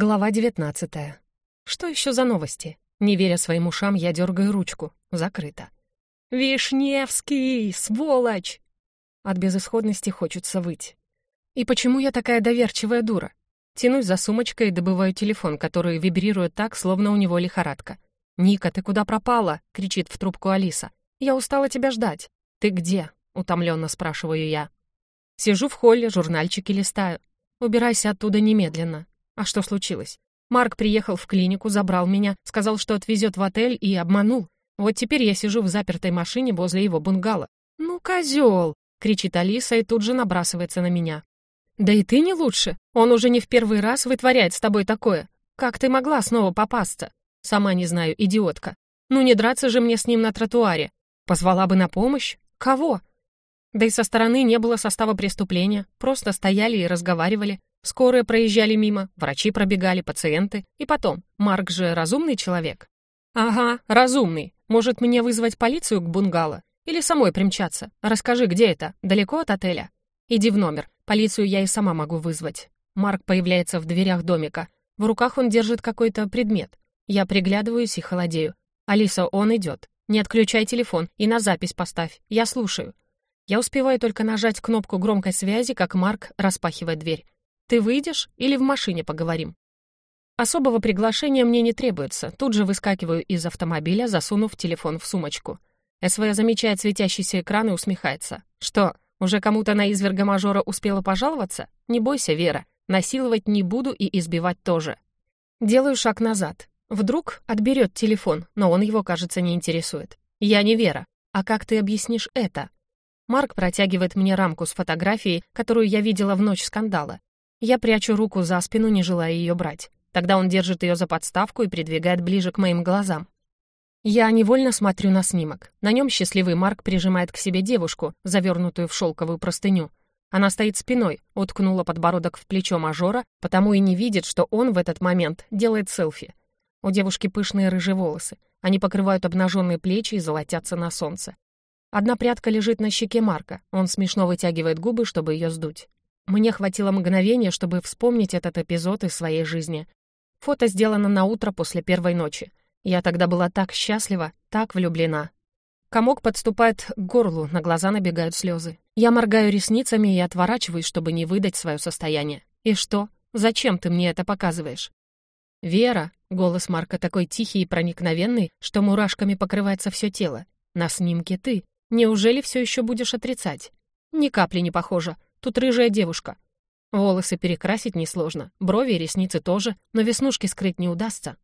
Глава 19. Что еще за новости? Не веря своим ушам, я дергаю ручку. Закрыто. «Вишневский! Сволочь!» От безысходности хочется выть. И почему я такая доверчивая дура? Тянусь за сумочкой и добываю телефон, который вибрирует так, словно у него лихорадка. «Ника, ты куда пропала?» — кричит в трубку Алиса. «Я устала тебя ждать». «Ты где?» — утомленно спрашиваю я. Сижу в холле, журнальчики листаю. Убирайся оттуда немедленно. А что случилось? Марк приехал в клинику, забрал меня, сказал, что отвезет в отель и обманул. Вот теперь я сижу в запертой машине возле его бунгало. «Ну, козел!» — кричит Алиса и тут же набрасывается на меня. «Да и ты не лучше. Он уже не в первый раз вытворяет с тобой такое. Как ты могла снова попасться? Сама не знаю, идиотка. Ну не драться же мне с ним на тротуаре. Позвала бы на помощь? Кого? Да и со стороны не было состава преступления. Просто стояли и разговаривали. Скорые проезжали мимо, врачи пробегали, пациенты. И потом, Марк же разумный человек. Ага, разумный. Может, мне вызвать полицию к бунгало? Или самой примчаться? Расскажи, где это? Далеко от отеля? Иди в номер. Полицию я и сама могу вызвать. Марк появляется в дверях домика. В руках он держит какой-то предмет. Я приглядываюсь и холодею. «Алиса, он идет. Не отключай телефон и на запись поставь. Я слушаю». Я успеваю только нажать кнопку громкой связи, как Марк распахивает дверь. Ты выйдешь или в машине поговорим?» Особого приглашения мне не требуется. Тут же выскакиваю из автомобиля, засунув телефон в сумочку. СВ замечает светящийся экран и усмехается. «Что, уже кому-то на изверга мажора успела пожаловаться? Не бойся, Вера. Насиловать не буду и избивать тоже». Делаю шаг назад. Вдруг отберет телефон, но он его, кажется, не интересует. «Я не Вера. А как ты объяснишь это?» Марк протягивает мне рамку с фотографией, которую я видела в ночь скандала. Я прячу руку за спину, не желая ее брать. Тогда он держит ее за подставку и придвигает ближе к моим глазам. Я невольно смотрю на снимок. На нем счастливый Марк прижимает к себе девушку, завернутую в шелковую простыню. Она стоит спиной, уткнула подбородок в плечо мажора, потому и не видит, что он в этот момент делает селфи. У девушки пышные рыжие волосы. Они покрывают обнаженные плечи и золотятся на солнце. Одна прядка лежит на щеке Марка. Он смешно вытягивает губы, чтобы ее сдуть. Мне хватило мгновения, чтобы вспомнить этот эпизод из своей жизни. Фото сделано на утро после первой ночи. Я тогда была так счастлива, так влюблена. Комок подступает к горлу, на глаза набегают слезы. Я моргаю ресницами и отворачиваюсь, чтобы не выдать свое состояние. И что? Зачем ты мне это показываешь? «Вера», — голос Марка такой тихий и проникновенный, что мурашками покрывается все тело. «На снимке ты. Неужели все еще будешь отрицать?» «Ни капли не похоже. Тут рыжая девушка. Волосы перекрасить несложно, брови и ресницы тоже, но веснушки скрыть не удастся.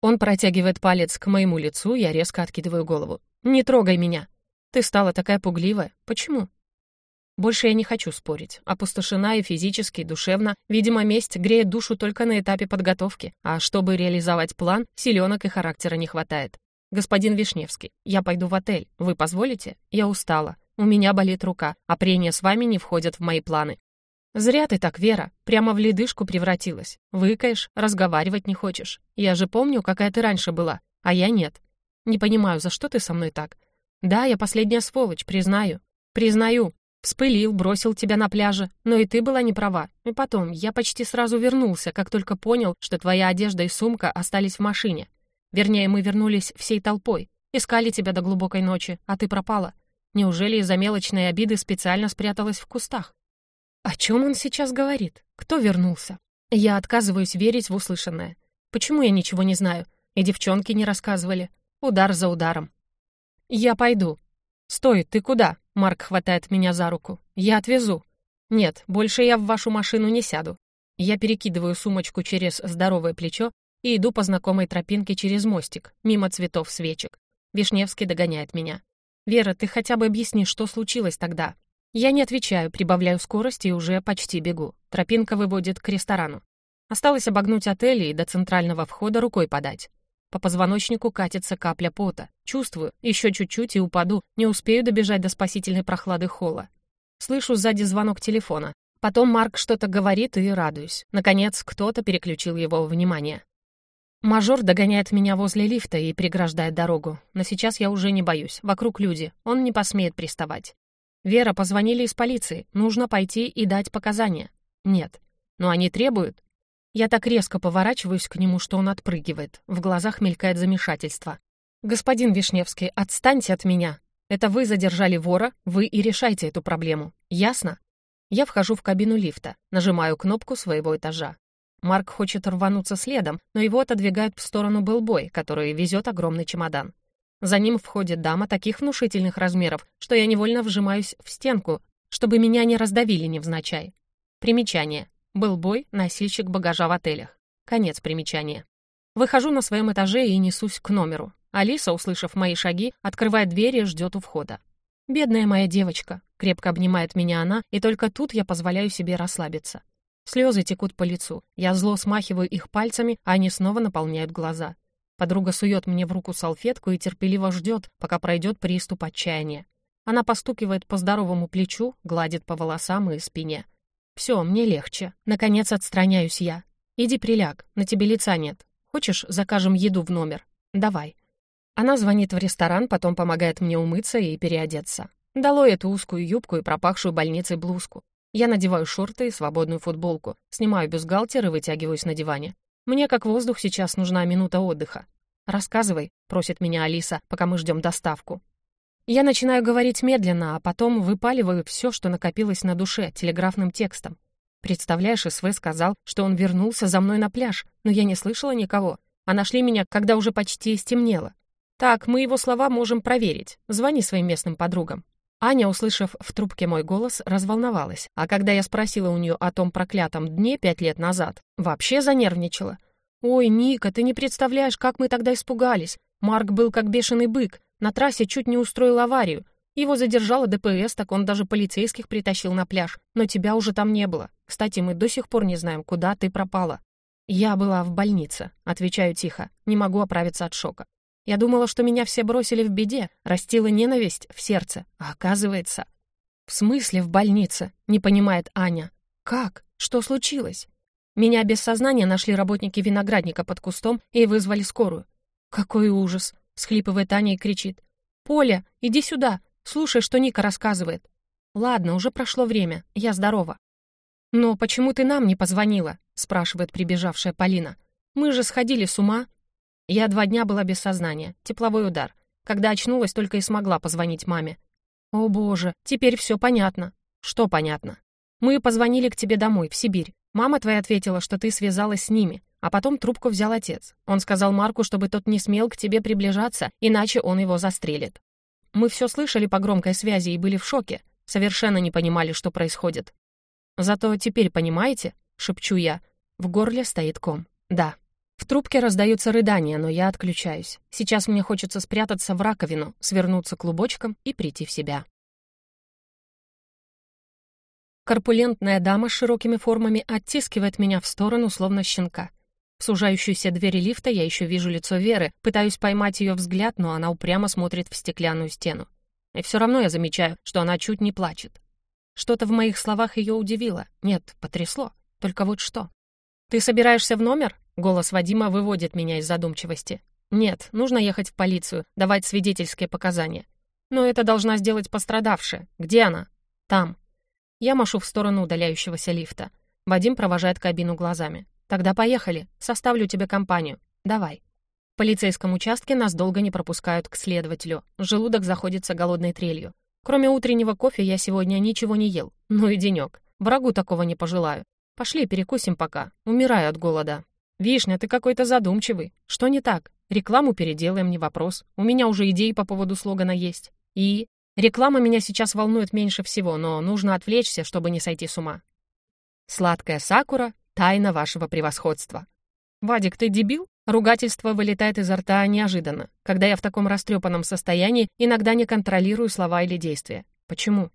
Он протягивает палец к моему лицу, я резко откидываю голову. «Не трогай меня! Ты стала такая пугливая. Почему?» Больше я не хочу спорить. Опустошена и физически, и душевно. Видимо, месть греет душу только на этапе подготовки. А чтобы реализовать план, силенок и характера не хватает. «Господин Вишневский, я пойду в отель. Вы позволите? Я устала. У меня болит рука, а прения с вами не входят в мои планы. Зря ты так, Вера, прямо в ледышку превратилась. Выкаешь, разговаривать не хочешь. Я же помню, какая ты раньше была, а я нет. Не понимаю, за что ты со мной так? Да, я последняя сволочь, признаю. Признаю. Вспылил, бросил тебя на пляже, но и ты была не права. И потом, я почти сразу вернулся, как только понял, что твоя одежда и сумка остались в машине. Вернее, мы вернулись всей толпой. Искали тебя до глубокой ночи, а ты пропала. Неужели из-за мелочной обиды специально спряталась в кустах? О чем он сейчас говорит? Кто вернулся? Я отказываюсь верить в услышанное. Почему я ничего не знаю? И девчонки не рассказывали. Удар за ударом. Я пойду. Стой, ты куда? Марк хватает меня за руку. Я отвезу. Нет, больше я в вашу машину не сяду. Я перекидываю сумочку через здоровое плечо и иду по знакомой тропинке через мостик, мимо цветов свечек. Вишневский догоняет меня. «Вера, ты хотя бы объясни, что случилось тогда?» Я не отвечаю, прибавляю скорость и уже почти бегу. Тропинка выводит к ресторану. Осталось обогнуть отель и до центрального входа рукой подать. По позвоночнику катится капля пота. Чувствую, еще чуть-чуть и упаду, не успею добежать до спасительной прохлады холла. Слышу сзади звонок телефона. Потом Марк что-то говорит и радуюсь. Наконец, кто-то переключил его внимание. Мажор догоняет меня возле лифта и преграждает дорогу. Но сейчас я уже не боюсь. Вокруг люди. Он не посмеет приставать. «Вера, позвонили из полиции. Нужно пойти и дать показания». «Нет». «Но они требуют». Я так резко поворачиваюсь к нему, что он отпрыгивает. В глазах мелькает замешательство. «Господин Вишневский, отстаньте от меня. Это вы задержали вора, вы и решайте эту проблему. Ясно?» Я вхожу в кабину лифта, нажимаю кнопку своего этажа. Марк хочет рвануться следом, но его отодвигают в сторону Белбой, который везет огромный чемодан. За ним входит дама таких внушительных размеров, что я невольно вжимаюсь в стенку, чтобы меня не раздавили невзначай. Примечание. Белбой — носильщик багажа в отелях. Конец примечания. Выхожу на своем этаже и несусь к номеру. Алиса, услышав мои шаги, открывает дверь и ждет у входа. «Бедная моя девочка», — крепко обнимает меня она, и только тут я позволяю себе расслабиться. Слезы текут по лицу. Я зло смахиваю их пальцами, а они снова наполняют глаза. Подруга сует мне в руку салфетку и терпеливо ждет, пока пройдет приступ отчаяния. Она постукивает по здоровому плечу, гладит по волосам и спине. «Все, мне легче. Наконец отстраняюсь я. Иди приляг, на тебе лица нет. Хочешь, закажем еду в номер? Давай». Она звонит в ресторан, потом помогает мне умыться и переодеться. Долой эту узкую юбку и пропахшую больницей блузку. Я надеваю шорты и свободную футболку, снимаю бюстгальтер и вытягиваюсь на диване. Мне, как воздух, сейчас нужна минута отдыха. «Рассказывай», — просит меня Алиса, пока мы ждем доставку. Я начинаю говорить медленно, а потом выпаливаю все, что накопилось на душе, телеграфным текстом. Представляешь, СВ сказал, что он вернулся за мной на пляж, но я не слышала никого, а нашли меня, когда уже почти стемнело. Так, мы его слова можем проверить. Звони своим местным подругам. Аня, услышав в трубке мой голос, разволновалась, а когда я спросила у нее о том проклятом дне пять лет назад, вообще занервничала. «Ой, Ника, ты не представляешь, как мы тогда испугались. Марк был как бешеный бык, на трассе чуть не устроил аварию. Его задержала ДПС, так он даже полицейских притащил на пляж, но тебя уже там не было. Кстати, мы до сих пор не знаем, куда ты пропала». «Я была в больнице», — отвечаю тихо, не могу оправиться от шока. Я думала, что меня все бросили в беде, растила ненависть в сердце, а оказывается... «В смысле в больнице?» — не понимает Аня. «Как? Что случилось?» Меня без сознания нашли работники виноградника под кустом и вызвали скорую. «Какой ужас!» — схлипывает Аня и кричит. «Поля, иди сюда, слушай, что Ника рассказывает». «Ладно, уже прошло время, я здорова». «Но почему ты нам не позвонила?» — спрашивает прибежавшая Полина. «Мы же сходили с ума, я два дня была без сознания, тепловой удар. Когда очнулась, только и смогла позвонить маме. «О боже, теперь все понятно». «Что понятно?» «Мы позвонили к тебе домой, в Сибирь. Мама твоя ответила, что ты связалась с ними, а потом трубку взял отец. Он сказал Марку, чтобы тот не смел к тебе приближаться, иначе он его застрелит. Мы все слышали по громкой связи и были в шоке, совершенно не понимали, что происходит. Зато теперь понимаете, шепчу я, в горле стоит ком. Да, трубке раздаются рыдания, но я отключаюсь. Сейчас мне хочется спрятаться в раковину, свернуться клубочком и прийти в себя. Корпулентная дама с широкими формами оттискивает меня в сторону, словно щенка. В сужающуюся двери лифта я еще вижу лицо Веры, пытаюсь поймать ее взгляд, но она упрямо смотрит в стеклянную стену. И все равно я замечаю, что она чуть не плачет. Что-то в моих словах ее удивило. Нет, потрясло. Только вот что. «Ты собираешься в номер?» Голос Вадима выводит меня из задумчивости. «Нет, нужно ехать в полицию, давать свидетельские показания. Но это должна сделать пострадавшая. Где она?» «Там». Я машу в сторону удаляющегося лифта. Вадим провожает кабину глазами. «Тогда поехали. Составлю тебе компанию. Давай». В полицейском участке нас долго не пропускают к следователю. Желудок заходится голодной трелью. Кроме утреннего кофе я сегодня ничего не ел. Ну и денек. Врагу такого не пожелаю. Пошли перекусим пока. Умираю от голода. «Вишня, ты какой-то задумчивый. Что не так? Рекламу переделаем, не вопрос. У меня уже идеи по поводу слогана есть. И? Реклама меня сейчас волнует меньше всего, но нужно отвлечься, чтобы не сойти с ума. Сладкая сакура — тайна вашего превосходства. Вадик, ты дебил? Ругательство вылетает изо рта неожиданно. Когда я в таком растрепанном состоянии, иногда не контролирую слова или действия. Почему?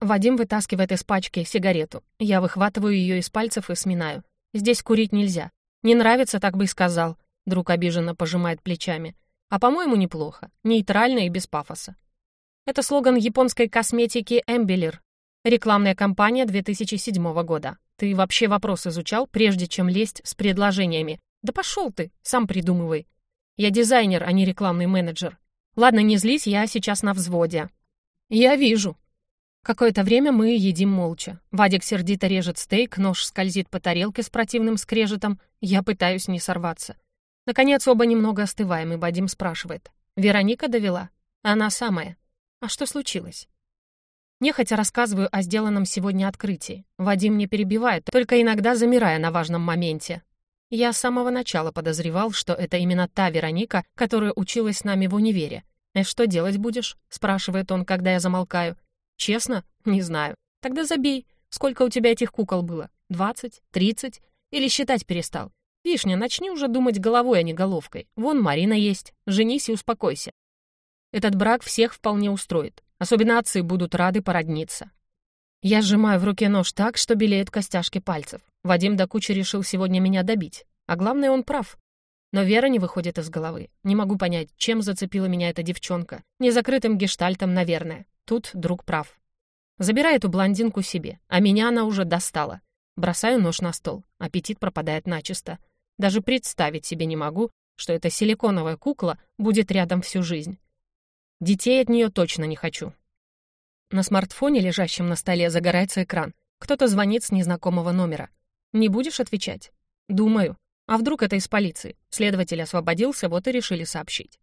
Вадим вытаскивает из пачки сигарету. Я выхватываю ее из пальцев и сминаю. Здесь курить нельзя. «Не нравится, так бы и сказал», — друг обиженно пожимает плечами. «А по-моему, неплохо. Нейтрально и без пафоса». Это слоган японской косметики «Эмбелер». Рекламная кампания 2007 года. Ты вообще вопрос изучал, прежде чем лезть с предложениями? Да пошел ты, сам придумывай. Я дизайнер, а не рекламный менеджер. Ладно, не злись, я сейчас на взводе. Я вижу. Какое-то время мы едим молча. Вадик сердито режет стейк, нож скользит по тарелке с противным скрежетом. Я пытаюсь не сорваться. Наконец оба немного остываем, и Вадим спрашивает. «Вероника довела?» «Она самая». «А что случилось?» Нехотя рассказываю о сделанном сегодня открытии. Вадим не перебивает, только иногда замирая на важном моменте. Я с самого начала подозревал, что это именно та Вероника, которая училась с нами в универе. «Э, что делать будешь?» — спрашивает он, когда я замолкаю. Честно? Не знаю. Тогда забей. Сколько у тебя этих кукол было? Двадцать? Тридцать? Или считать перестал? Вишня, начни уже думать головой, а не головкой. Вон Марина есть. Женись и успокойся. Этот брак всех вполне устроит. Особенно отцы будут рады породниться. Я сжимаю в руке нож так, что белеют костяшки пальцев. Вадим до кучи решил сегодня меня добить. А главное, он прав. Но Вера не выходит из головы. Не могу понять, чем зацепила меня эта девчонка. Незакрытым гештальтом, наверное. Тут друг прав. Забирай эту блондинку себе, а меня она уже достала. Бросаю нож на стол. Аппетит пропадает начисто. Даже представить себе не могу, что эта силиконовая кукла будет рядом всю жизнь. Детей от нее точно не хочу. На смартфоне, лежащем на столе, загорается экран. Кто-то звонит с незнакомого номера. Не будешь отвечать? Думаю. А вдруг это из полиции? Следователь освободился, вот и решили сообщить.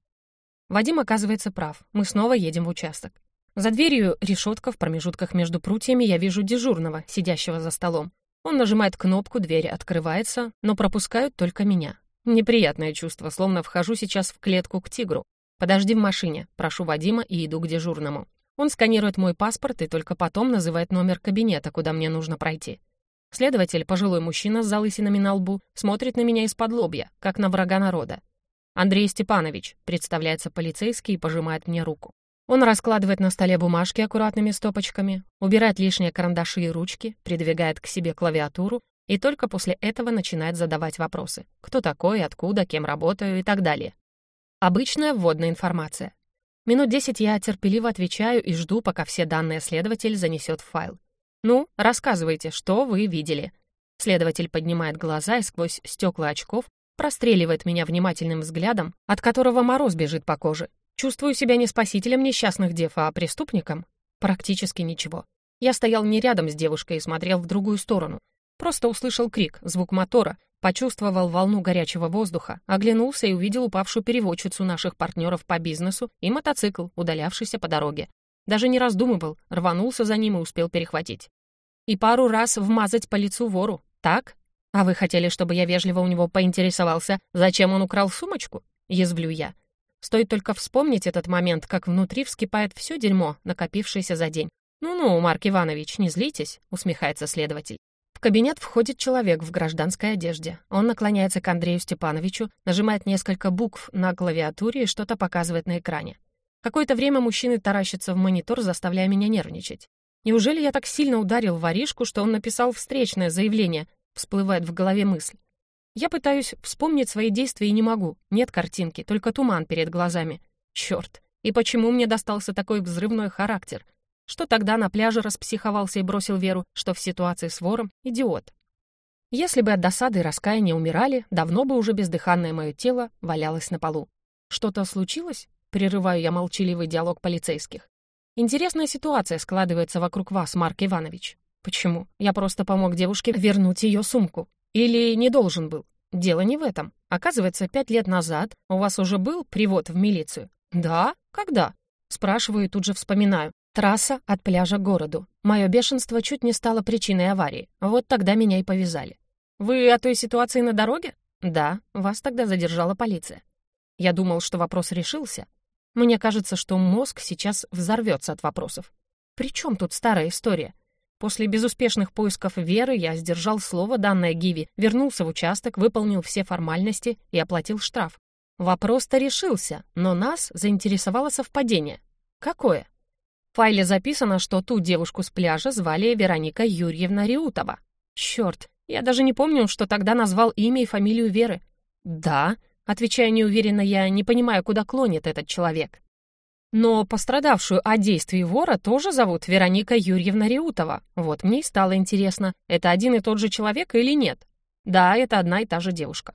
Вадим оказывается прав. Мы снова едем в участок. За дверью решетка в промежутках между прутьями я вижу дежурного, сидящего за столом. Он нажимает кнопку, дверь открывается, но пропускают только меня. Неприятное чувство, словно вхожу сейчас в клетку к тигру. «Подожди в машине», прошу Вадима и иду к дежурному. Он сканирует мой паспорт и только потом называет номер кабинета, куда мне нужно пройти. Следователь, пожилой мужчина с залысинами на лбу, смотрит на меня из-под лобья, как на врага народа. «Андрей Степанович», — представляется полицейский и пожимает мне руку. Он раскладывает на столе бумажки аккуратными стопочками, убирает лишние карандаши и ручки, придвигает к себе клавиатуру и только после этого начинает задавать вопросы. Кто такой, откуда, кем работаю и так далее. Обычная вводная информация. Минут десять я терпеливо отвечаю и жду, пока все данные следователь занесет в файл. «Ну, рассказывайте, что вы видели?» Следователь поднимает глаза и сквозь стекла очков простреливает меня внимательным взглядом, от которого мороз бежит по коже, Чувствую себя не спасителем несчастных дев, а преступником? Практически ничего. Я стоял не рядом с девушкой и смотрел в другую сторону. Просто услышал крик, звук мотора, почувствовал волну горячего воздуха, оглянулся и увидел упавшую переводчицу наших партнеров по бизнесу и мотоцикл, удалявшийся по дороге. Даже не раздумывал, рванулся за ним и успел перехватить. И пару раз вмазать по лицу вору, так? А вы хотели, чтобы я вежливо у него поинтересовался, зачем он украл сумочку? Язвлю я. Стоит только вспомнить этот момент, как внутри вскипает все дерьмо, накопившееся за день. «Ну-ну, Марк Иванович, не злитесь», — усмехается следователь. В кабинет входит человек в гражданской одежде. Он наклоняется к Андрею Степановичу, нажимает несколько букв на клавиатуре и что-то показывает на экране. Какое-то время мужчины таращатся в монитор, заставляя меня нервничать. Неужели я так сильно ударил воришку, что он написал встречное заявление? Всплывает в голове мысль. Я пытаюсь вспомнить свои действия и не могу. Нет картинки, только туман перед глазами. Черт, и почему мне достался такой взрывной характер? Что тогда на пляже распсиховался и бросил Веру, что в ситуации с вором — идиот. Если бы от досады и раскаяния умирали, давно бы уже бездыханное мое тело валялось на полу. Что-то случилось? Прерываю я молчаливый диалог полицейских. Интересная ситуация складывается вокруг вас, Марк Иванович. Почему? Я просто помог девушке вернуть ее сумку. Или не должен был? Дело не в этом. Оказывается, пять лет назад у вас уже был привод в милицию. Да? Когда? Спрашиваю и тут же вспоминаю. Трасса от пляжа к городу. Мое бешенство чуть не стало причиной аварии. Вот тогда меня и повязали. Вы о той ситуации на дороге? Да, вас тогда задержала полиция. Я думал, что вопрос решился. Мне кажется, что мозг сейчас взорвется от вопросов. При чем тут старая история? После безуспешных поисков Веры я сдержал слово, данное Гиви, вернулся в участок, выполнил все формальности и оплатил штраф. Вопрос-то решился, но нас заинтересовало совпадение. Какое? В файле записано, что ту девушку с пляжа звали Вероника Юрьевна Риутова. Черт, я даже не помню, что тогда назвал имя и фамилию Веры. Да, отвечаю неуверенно, я не понимаю, куда клонит этот человек. Но пострадавшую от действий вора тоже зовут Вероника Юрьевна Реутова. Вот мне и стало интересно, это один и тот же человек или нет? Да, это одна и та же девушка.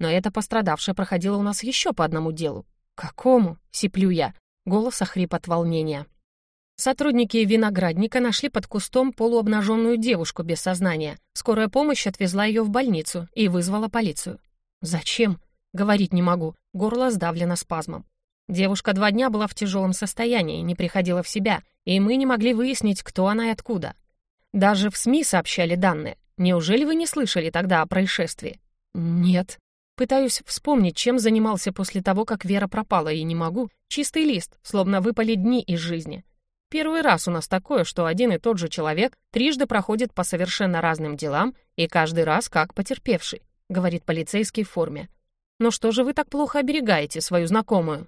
Но эта пострадавшая проходила у нас еще по одному делу. «Какому?» — сиплю я. Голос охрип от волнения. Сотрудники виноградника нашли под кустом полуобнаженную девушку без сознания. Скорая помощь отвезла ее в больницу и вызвала полицию. «Зачем?» Говорить не могу, горло сдавлено спазмом. Девушка два дня была в тяжелом состоянии, не приходила в себя, и мы не могли выяснить, кто она и откуда. Даже в СМИ сообщали данные. Неужели вы не слышали тогда о происшествии? Нет. Пытаюсь вспомнить, чем занимался после того, как Вера пропала, и не могу. Чистый лист, словно выпали дни из жизни. Первый раз у нас такое, что один и тот же человек трижды проходит по совершенно разным делам и каждый раз как потерпевший, говорит полицейский в форме. Но что же вы так плохо оберегаете свою знакомую?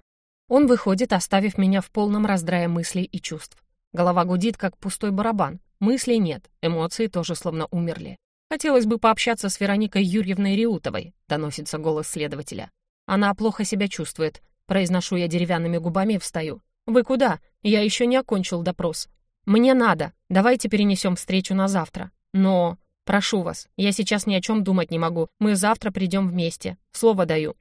Он выходит, оставив меня в полном раздрае мыслей и чувств. Голова гудит, как пустой барабан. Мыслей нет, эмоции тоже словно умерли. Хотелось бы пообщаться с Вероникой Юрьевной Реутовой, доносится голос следователя. Она плохо себя чувствует. Произношу я деревянными губами и встаю. «Вы куда? Я еще не окончил допрос». «Мне надо. Давайте перенесем встречу на завтра». «Но...» «Прошу вас, я сейчас ни о чем думать не могу. Мы завтра придем вместе. Слово даю».